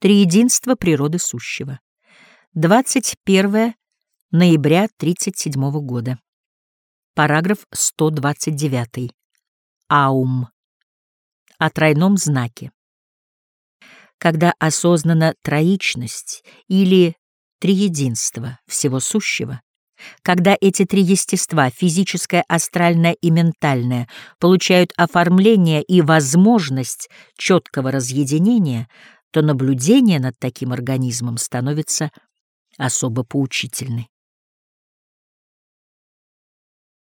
Триединство природы сущего. 21 ноября 37 года. Параграф 129. Аум. О тройном знаке. Когда осознана троичность или триединство всего сущего, когда эти три естества, физическое, астральное и ментальное, получают оформление и возможность четкого разъединения, то наблюдение над таким организмом становится особо поучительной.